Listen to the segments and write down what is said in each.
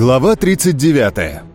Глава 39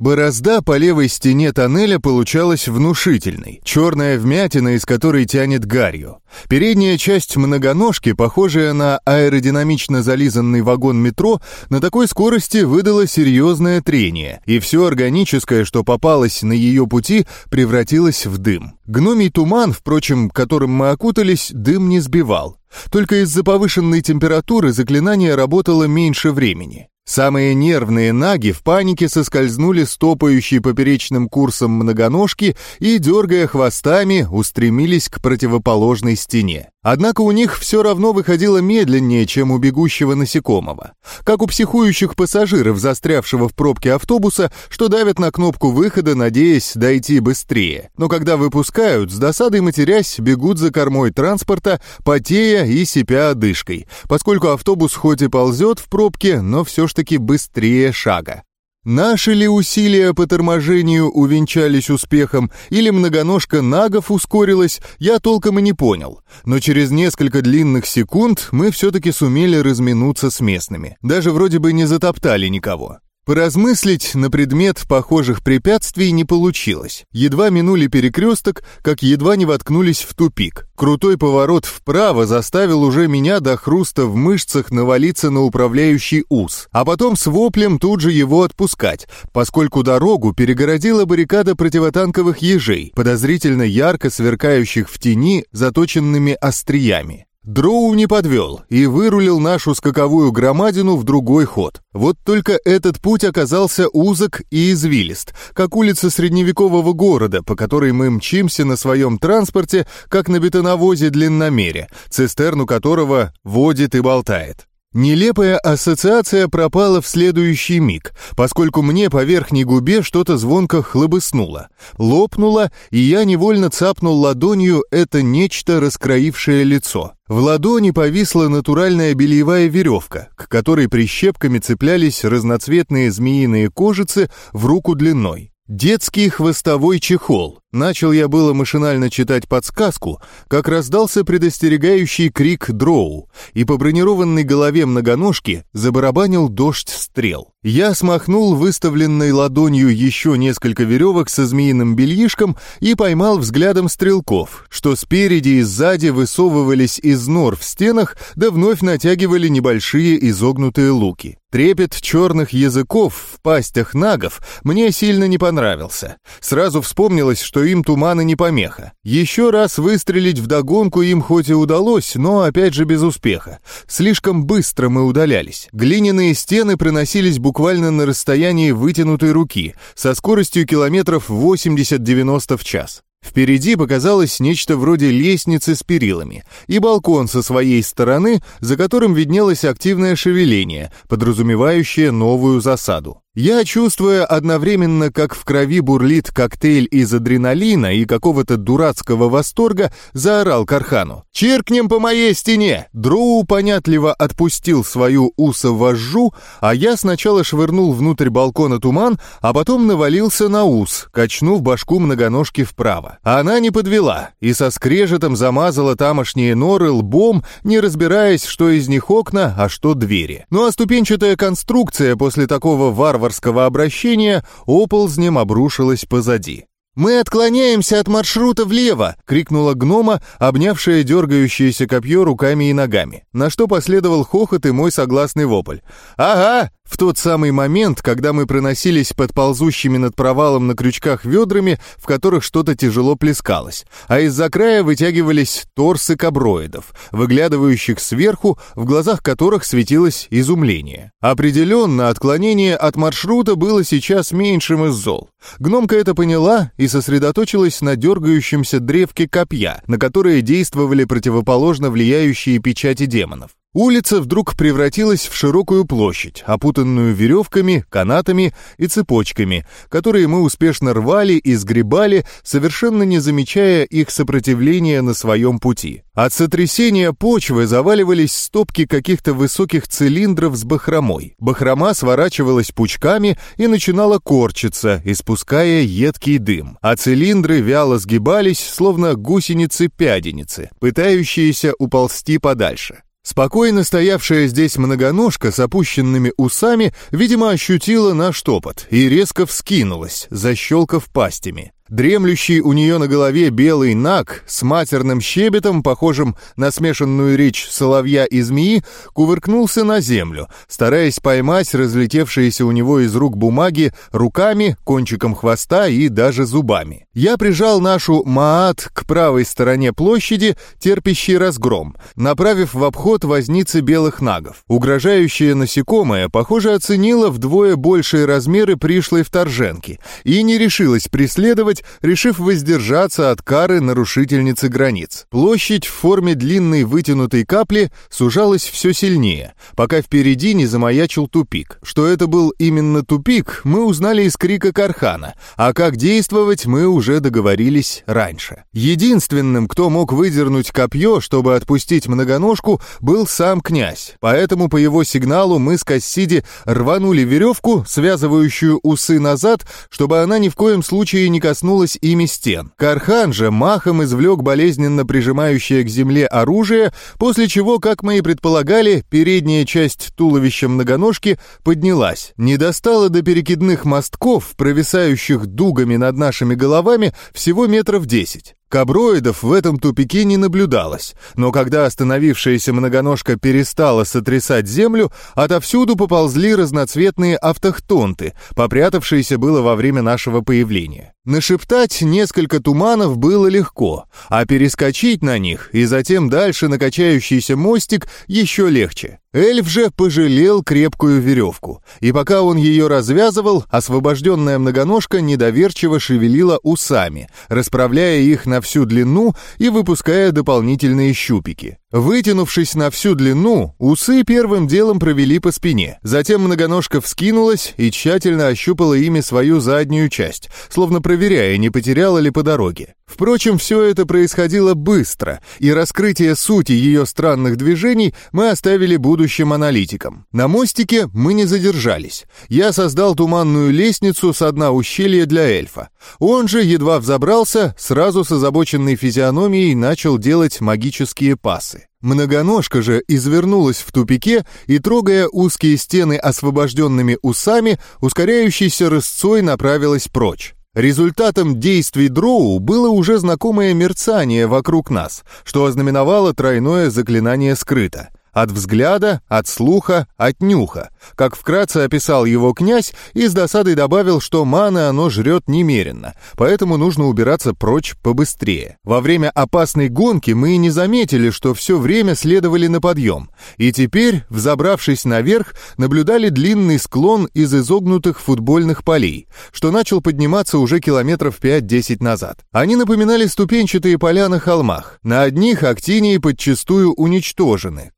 Борозда по левой стене тоннеля получалась внушительной, черная вмятина, из которой тянет гарью. Передняя часть многоножки, похожая на аэродинамично зализанный вагон метро, на такой скорости выдала серьезное трение, и все органическое, что попалось на ее пути, превратилось в дым. Гномий туман, впрочем, которым мы окутались, дым не сбивал. Только из-за повышенной температуры заклинание работало меньше времени. Самые нервные наги в панике соскользнули с топающей поперечным курсом многоножки и, дергая хвостами, устремились к противоположной стене. Однако у них все равно выходило медленнее, чем у бегущего насекомого. Как у психующих пассажиров, застрявшего в пробке автобуса, что давят на кнопку выхода, надеясь дойти быстрее. Но когда выпускают, с досадой матерясь, бегут за кормой транспорта, потея и сипя одышкой, поскольку автобус хоть и ползет в пробке, но все ж таки быстрее шага. Наши ли усилия по торможению увенчались успехом, или многоножка нагов ускорилась, я толком и не понял. Но через несколько длинных секунд мы все-таки сумели разминуться с местными. Даже вроде бы не затоптали никого. Поразмыслить на предмет похожих препятствий не получилось. Едва минули перекресток, как едва не воткнулись в тупик. Крутой поворот вправо заставил уже меня до хруста в мышцах навалиться на управляющий ус, а потом с воплем тут же его отпускать, поскольку дорогу перегородила баррикада противотанковых ежей, подозрительно ярко сверкающих в тени заточенными остриями. Дроу не подвел и вырулил нашу скаковую громадину в другой ход. Вот только этот путь оказался узок и извилист, как улица средневекового города, по которой мы мчимся на своем транспорте, как на бетоновозе длинномере, цистерну которого водит и болтает. Нелепая ассоциация пропала в следующий миг, поскольку мне по верхней губе что-то звонко хлобыснуло. Лопнуло, и я невольно цапнул ладонью это нечто, раскроившее лицо. В ладони повисла натуральная бельевая веревка, к которой прищепками цеплялись разноцветные змеиные кожицы в руку длиной. Детский хвостовой чехол. Начал я было машинально читать подсказку, как раздался предостерегающий крик дроу, и по бронированной голове многоножки забарабанил дождь стрел. Я смахнул выставленной ладонью еще несколько веревок со змеиным бельишком и поймал взглядом стрелков, что спереди и сзади высовывались из нор в стенах, да вновь натягивали небольшие изогнутые луки. Трепет черных языков в пастях нагов мне сильно не понравился. Сразу вспомнилось, что им туманы не помеха. Еще раз выстрелить в догонку им хоть и удалось, но опять же без успеха. Слишком быстро мы удалялись. Глиняные стены проносились буквально на расстоянии вытянутой руки, со скоростью километров 80-90 в час. Впереди показалось нечто вроде лестницы с перилами и балкон со своей стороны, за которым виднелось активное шевеление, подразумевающее новую засаду. Я, чувствуя одновременно, как в крови бурлит коктейль из адреналина и какого-то дурацкого восторга, заорал Кархану. «Чиркнем по моей стене!» Дроу понятливо отпустил свою усо-вожжу, а я сначала швырнул внутрь балкона туман, а потом навалился на ус, качнув башку многоножки вправо. Она не подвела и со скрежетом замазала тамошние норы лбом, не разбираясь, что из них окна, а что двери. Ну а ступенчатая конструкция после такого варварского варварского обращения оползнем обрушилась позади. «Мы отклоняемся от маршрута влево!» — крикнула гнома, обнявшая дергающееся копье руками и ногами, на что последовал хохот и мой согласный вопль. «Ага, в тот самый момент, когда мы проносились под ползущими над провалом на крючках ведрами, в которых что-то тяжело плескалось, а из-за края вытягивались торсы каброидов, выглядывающих сверху, в глазах которых светилось изумление. Определенно, отклонение от маршрута было сейчас меньшим из зол. Гномка это поняла и сосредоточилась на дергающемся древке копья, на которое действовали противоположно влияющие печати демонов. Улица вдруг превратилась в широкую площадь, опутанную веревками, канатами и цепочками, которые мы успешно рвали и сгребали, совершенно не замечая их сопротивления на своем пути. От сотрясения почвы заваливались стопки каких-то высоких цилиндров с бахромой. Бахрома сворачивалась пучками и начинала корчиться, испуская едкий дым, а цилиндры вяло сгибались, словно гусеницы-пяденицы, пытающиеся уползти подальше. Спокойно стоявшая здесь многоножка с опущенными усами, видимо, ощутила наш топот и резко вскинулась, защелкав пастями. Дремлющий у нее на голове белый наг с матерным щебетом, похожим на смешанную речь соловья и змеи, кувыркнулся на землю, стараясь поймать разлетевшиеся у него из рук бумаги руками, кончиком хвоста и даже зубами. Я прижал нашу Маат к правой стороне площади, терпящий разгром, направив в обход возницы белых нагов. Угрожающее насекомое, похоже, оценило вдвое большие размеры пришлой вторженки и не решилось преследовать делать, решив воздержаться от кары нарушительницы границ. Площадь в форме длинной вытянутой капли сужалась все сильнее, пока впереди не замаячил тупик. Что это был именно тупик, мы узнали из крика Кархана, а как действовать мы уже договорились раньше. Единственным, кто мог выдернуть копье, чтобы отпустить многоножку, был сам князь, поэтому по его сигналу мы с Кассиди рванули веревку, связывающую усы назад, чтобы она ни в коем случае не коснулась коснулась ими стен. Кархан же махом извлек болезненно прижимающее к земле оружие, после чего, как мы и предполагали, передняя часть туловища многоножки поднялась. Не достала до перекидных мостков, провисающих дугами над нашими головами, всего метров десять. Каброидов в этом тупике не наблюдалось, но когда остановившаяся многоножка перестала сотрясать землю, отовсюду поползли разноцветные автохтонты, попрятавшиеся было во время нашего появления. Нашептать несколько туманов было легко, а перескочить на них и затем дальше на качающийся мостик еще легче. Эльф же пожалел крепкую веревку, и пока он ее развязывал, освобожденная многоножка недоверчиво шевелила усами, расправляя их на всю длину и выпуская дополнительные щупики. Вытянувшись на всю длину, усы первым делом провели по спине. Затем многоножка вскинулась и тщательно ощупала ими свою заднюю часть, словно проверяя, не потеряла ли по дороге. Впрочем, все это происходило быстро, и раскрытие сути ее странных движений мы оставили будущим аналитикам. На мостике мы не задержались. Я создал туманную лестницу с дна ущелья для эльфа. Он же, едва взобрался, сразу с озабоченной физиономией начал делать магические пасы. Многоножка же извернулась в тупике и, трогая узкие стены освобожденными усами, ускоряющейся рысцой направилась прочь. Результатом действий дроу было уже знакомое мерцание вокруг нас, что ознаменовало тройное заклинание скрыто — от взгляда, от слуха, от нюха. Как вкратце описал его князь и с досадой добавил, что маны оно жрет немеренно, поэтому нужно убираться прочь побыстрее. Во время опасной гонки мы и не заметили, что все время следовали на подъем, и теперь, взобравшись наверх, наблюдали длинный склон из изогнутых футбольных полей, что начал подниматься уже километров 5-10 назад. Они напоминали ступенчатые поля на холмах. На одних актинии подчастую уничтожены,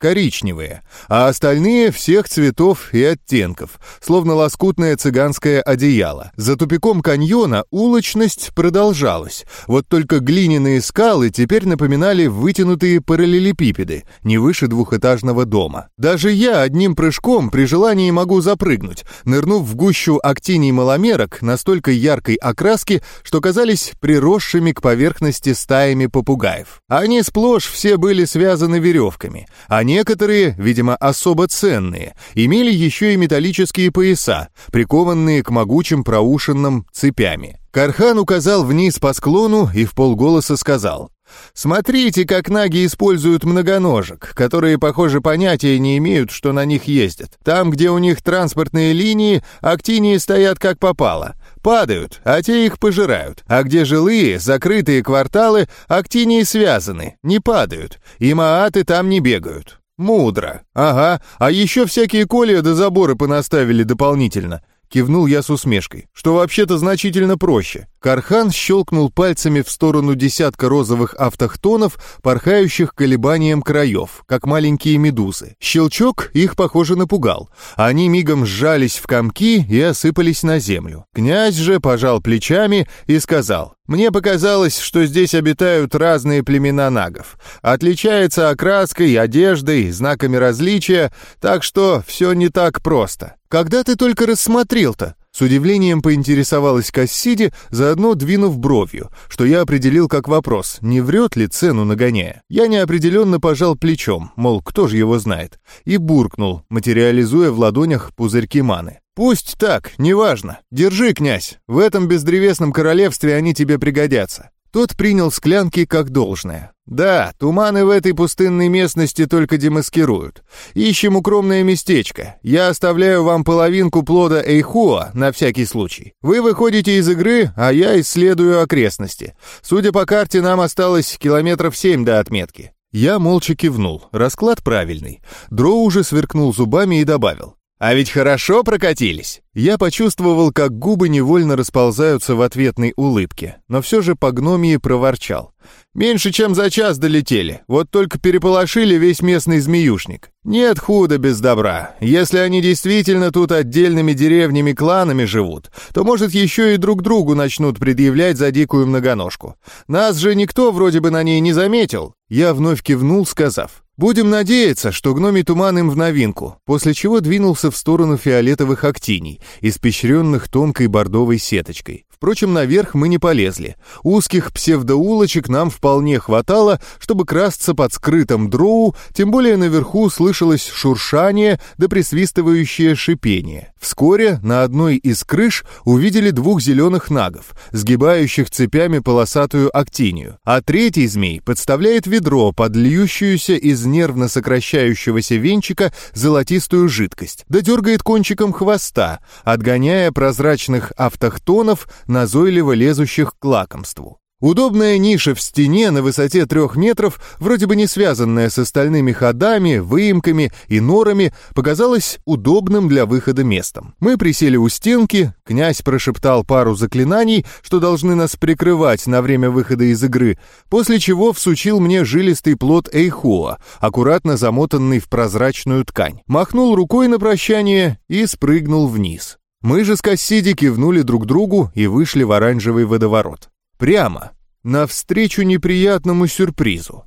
а остальные всех цветов и оттенков, словно лоскутное цыганское одеяло. За тупиком каньона улочность продолжалась, вот только глиняные скалы теперь напоминали вытянутые параллелепипеды, не выше двухэтажного дома. Даже я одним прыжком при желании могу запрыгнуть, нырнув в гущу актиний маломерок настолько яркой окраски, что казались приросшими к поверхности стаями попугаев. Они сплошь все были связаны веревками, а некоторые Некоторые, видимо, особо ценные, имели еще и металлические пояса, прикованные к могучим проушинам цепями. Кархан указал вниз по склону и в полголоса сказал Смотрите, как наги используют многоножек, которые, похоже, понятия не имеют, что на них ездят. Там, где у них транспортные линии, актинии стоят как попало. Падают, а те их пожирают. А где жилые, закрытые кварталы, актинии связаны, не падают. И мааты там не бегают. «Мудро. Ага. А еще всякие колья до заборы понаставили дополнительно. Кивнул я с усмешкой, что вообще-то значительно проще. Кархан щелкнул пальцами в сторону десятка розовых автохтонов, порхающих колебанием краев, как маленькие медузы. Щелчок их, похоже, напугал. Они мигом сжались в комки и осыпались на землю. Князь же пожал плечами и сказал, «Мне показалось, что здесь обитают разные племена нагов. Отличается окраской, одеждой, знаками различия, так что все не так просто. Когда ты только рассмотрел-то?» С удивлением поинтересовалась Кассиди, заодно двинув бровью, что я определил как вопрос, не врет ли цену нагоняя. Я неопределенно пожал плечом, мол, кто же его знает, и буркнул, материализуя в ладонях пузырьки маны. «Пусть так, неважно. Держи, князь, в этом бездревесном королевстве они тебе пригодятся». Тот принял склянки как должное. «Да, туманы в этой пустынной местности только демаскируют. Ищем укромное местечко. Я оставляю вам половинку плода Эйхуа на всякий случай. Вы выходите из игры, а я исследую окрестности. Судя по карте, нам осталось километров семь до отметки». Я молча кивнул. Расклад правильный. Дроу уже сверкнул зубами и добавил. «А ведь хорошо прокатились!» Я почувствовал, как губы невольно расползаются в ответной улыбке, но все же по гномии проворчал. «Меньше чем за час долетели, вот только переполошили весь местный змеюшник. Нет худа без добра. Если они действительно тут отдельными деревнями-кланами живут, то, может, еще и друг другу начнут предъявлять за дикую многоножку. Нас же никто вроде бы на ней не заметил». Я вновь кивнул, сказав, Будем надеяться, что гномий туман им в новинку, после чего двинулся в сторону фиолетовых актиний, испещренных тонкой бордовой сеточкой. Впрочем, наверх мы не полезли. Узких псевдоулочек нам вполне хватало, чтобы красться под скрытым дроу, тем более наверху слышалось шуршание да присвистывающее шипение. Вскоре на одной из крыш увидели двух зеленых нагов, сгибающих цепями полосатую актинию, а третий змей подставляет ведро под льющуюся из нервно сокращающегося венчика золотистую жидкость, да дергает кончиком хвоста, отгоняя прозрачных автохтонов назойливо лезущих к лакомству. Удобная ниша в стене на высоте трех метров, вроде бы не связанная с остальными ходами, выемками и норами, показалась удобным для выхода местом. Мы присели у стенки, князь прошептал пару заклинаний, что должны нас прикрывать на время выхода из игры, после чего всучил мне жилистый плод Эйхуа, аккуратно замотанный в прозрачную ткань. Махнул рукой на прощание и спрыгнул вниз. Мы же с Кассиди кивнули друг другу и вышли в оранжевый водоворот. Прямо, навстречу неприятному сюрпризу.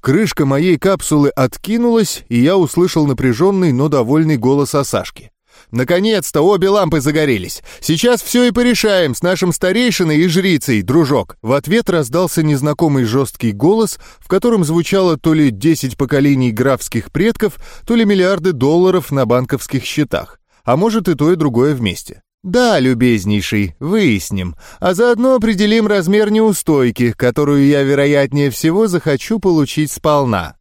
Крышка моей капсулы откинулась, и я услышал напряженный, но довольный голос Асашки. «Наконец-то обе лампы загорелись! Сейчас все и порешаем с нашим старейшиной и жрицей, дружок!» В ответ раздался незнакомый жесткий голос, в котором звучало то ли десять поколений графских предков, то ли миллиарды долларов на банковских счетах а может и то, и другое вместе. «Да, любезнейший, выясним, а заодно определим размер неустойки, которую я, вероятнее всего, захочу получить сполна.